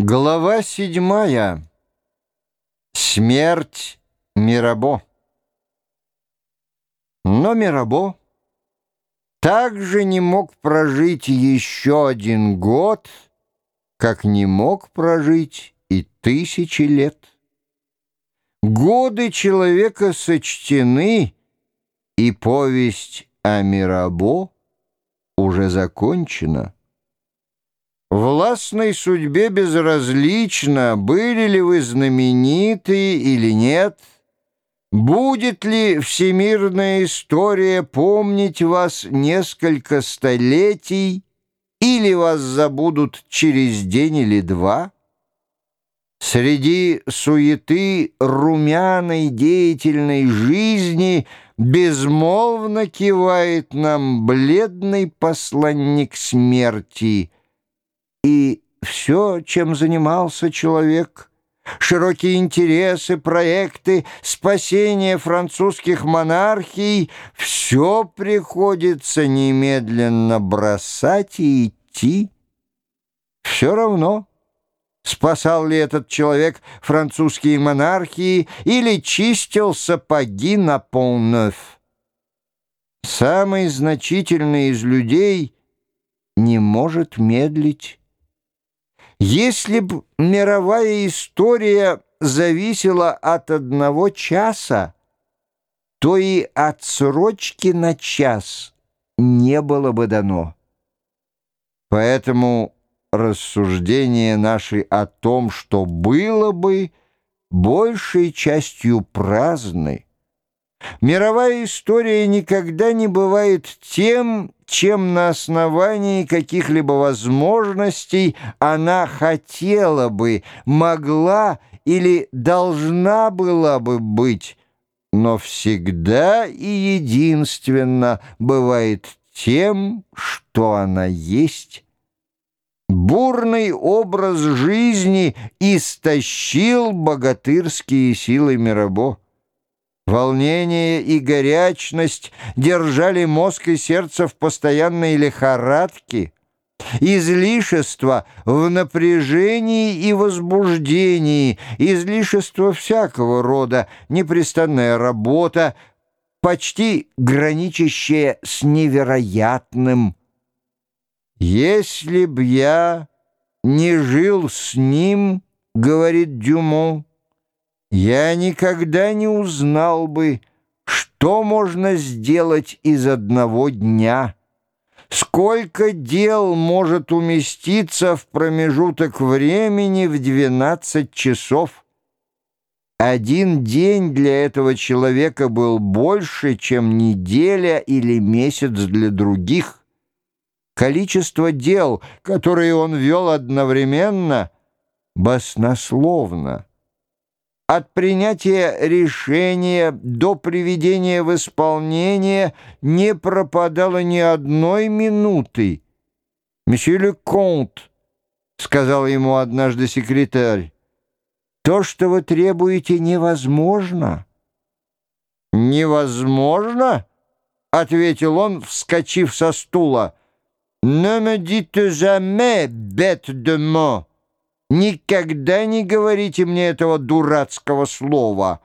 Глава седьмая. Смерть Мирабо. Но Мирабо также не мог прожить еще один год, как не мог прожить и тысячи лет. Годы человека сочтены, и повесть о Мирабо уже закончена. Властной судьбе безразлично, были ли вы знамениты или нет, будет ли всемирная история помнить вас несколько столетий, или вас забудут через день или два. Среди суеты румяной деятельной жизни безмолвно кивает нам бледный посланник смерти — и все, чем занимался человек, широкие интересы, проекты, спасение французских монархий, все приходится немедленно бросать и идти. Все равно, спасал ли этот человек французские монархии или чистил сапоги на полнеф. Самый значительный из людей не может медлить. Если б мировая история зависела от одного часа, то и отсрочки на час не было бы дано. Поэтому рассуждения наши о том, что было бы, большей частью праздны. Мировая история никогда не бывает тем, чем на основании каких-либо возможностей она хотела бы, могла или должна была бы быть, но всегда и единственно бывает тем, что она есть. Бурный образ жизни истощил богатырские силы Мирабо. Волнение и горячность держали мозг и сердце в постоянной лихорадке. Излишество в напряжении и возбуждении, излишество всякого рода, непрестанная работа, почти граничащая с невероятным. «Если б я не жил с ним, — говорит Дюмон, — я никогда не узнал бы, что можно сделать из одного дня. Сколько дел может уместиться в промежуток времени в 12 часов? Один день для этого человека был больше, чем неделя или месяц для других. Количество дел, которые он вел одновременно, баснословно. От принятия решения до приведения в исполнение не пропадало ни одной минуты. «Месье Ле Конт», — сказал ему однажды секретарь, — «то, что вы требуете, невозможно». «Невозможно?» — ответил он, вскочив со стула. «Ne me dites jamais, bête de mort». Никогда не говорите мне этого дурацкого слова.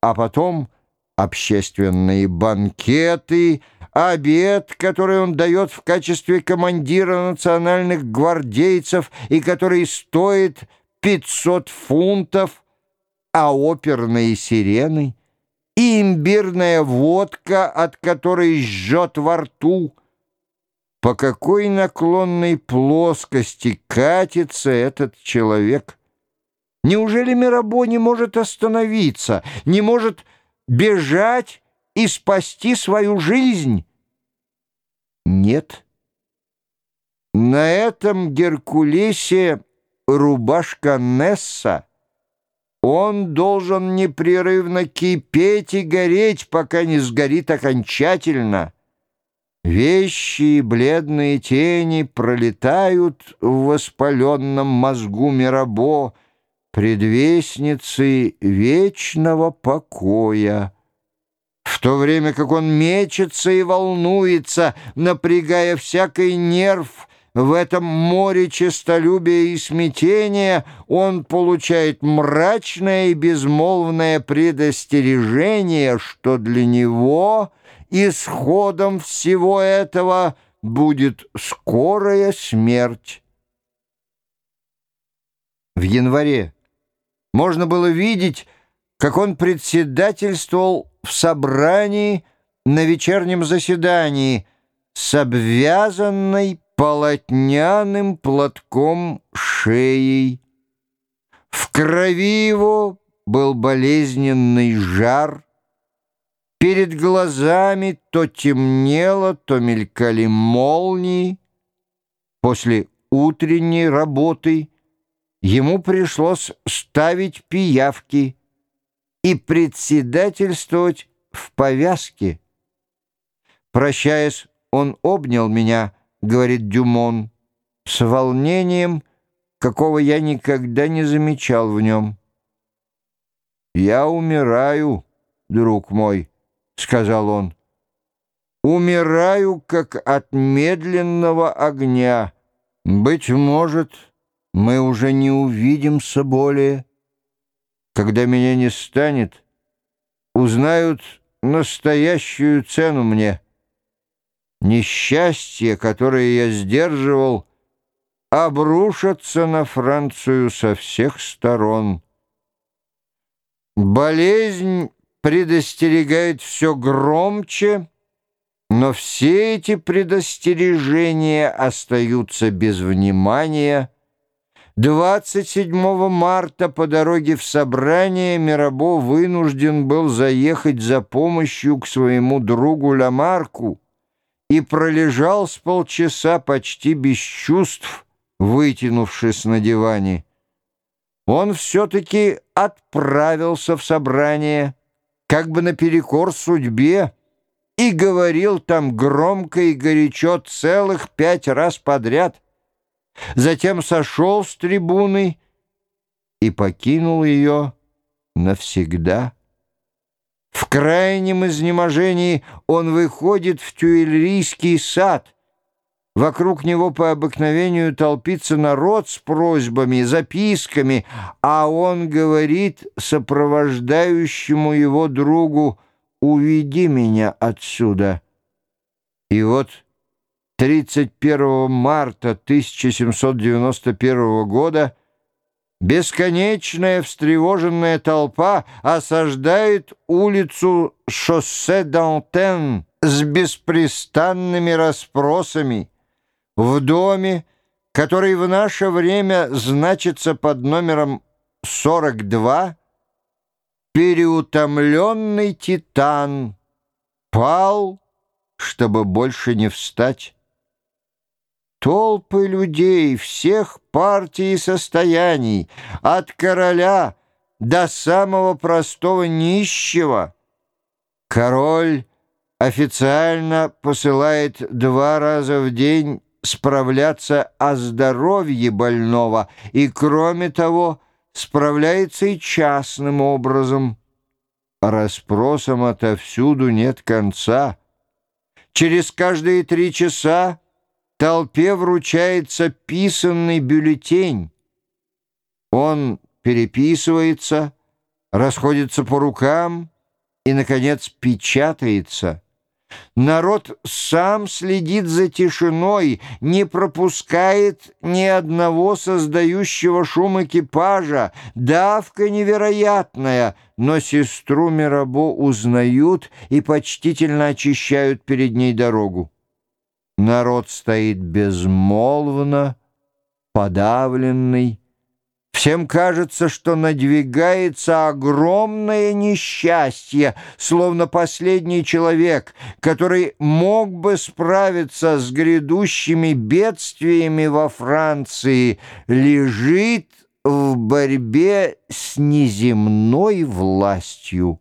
А потом общественные банкеты, обед, который он дает в качестве командира национальных гвардейцев и который стоит 500 фунтов, а оперные сирены и имбирная водка, от которой жжет во рту — по какой наклонной плоскости катится этот человек? Неужели Мирабо не может остановиться, не может бежать и спасти свою жизнь? Нет. На этом Геркулесе рубашка Несса. Он должен непрерывно кипеть и гореть, пока не сгорит окончательно. Вещи и бледные тени пролетают в воспаленном мозгу Мирабо, предвестницы вечного покоя. В то время как он мечется и волнуется, напрягая всякий нерв, в этом море честолюбия и смятения он получает мрачное и безмолвное предостережение, что для него исходом всего этого будет скорая смерть. В январе можно было видеть, как он председательствовал в собрании на вечернем заседании с обвязанной полотняным платком шеей. В крови его был болезненный жар. Перед глазами то темнело, то мелькали молнии. После утренней работы ему пришлось ставить пиявки и председательствовать в повязке. Прощаясь, он обнял меня, говорит Дюмон, с волнением, какого я никогда не замечал в нем. «Я умираю, друг мой», — сказал он. «Умираю, как от медленного огня. Быть может, мы уже не увидимся более. Когда меня не станет, узнают настоящую цену мне». Несчастье, которое я сдерживал, обрушатся на Францию со всех сторон. Болезнь предостерегает все громче, но все эти предостережения остаются без внимания. 27 марта по дороге в собрание Мирабо вынужден был заехать за помощью к своему другу Ламарку, и пролежал с полчаса почти без чувств, вытянувшись на диване. Он все-таки отправился в собрание, как бы наперекор судьбе, и говорил там громко и горячо целых пять раз подряд. Затем сошел с трибуны и покинул ее навсегда. В крайнем изнеможении он выходит в Тюильрийский сад. Вокруг него по обыкновению толпится народ с просьбами, записками, а он говорит сопровождающему его другу «Уведи меня отсюда». И вот 31 марта 1791 года Бесконечная встревоженная толпа осаждает улицу шоссе Дантен с беспрестанными расспросами. В доме, который в наше время значится под номером 42, переутомленный титан пал, чтобы больше не встать. Толпы людей всех партий и состояний, от короля до самого простого нищего. Король официально посылает два раза в день справляться о здоровье больного и, кроме того, справляется и частным образом. Расспросам отовсюду нет конца. Через каждые три часа толпе вручается писанный бюллетень. Он переписывается, расходится по рукам и, наконец, печатается. Народ сам следит за тишиной, не пропускает ни одного создающего шум экипажа. Давка невероятная, но сестру Мирабо узнают и почтительно очищают перед ней дорогу. Народ стоит безмолвно, подавленный. Всем кажется, что надвигается огромное несчастье, словно последний человек, который мог бы справиться с грядущими бедствиями во Франции, лежит в борьбе с неземной властью.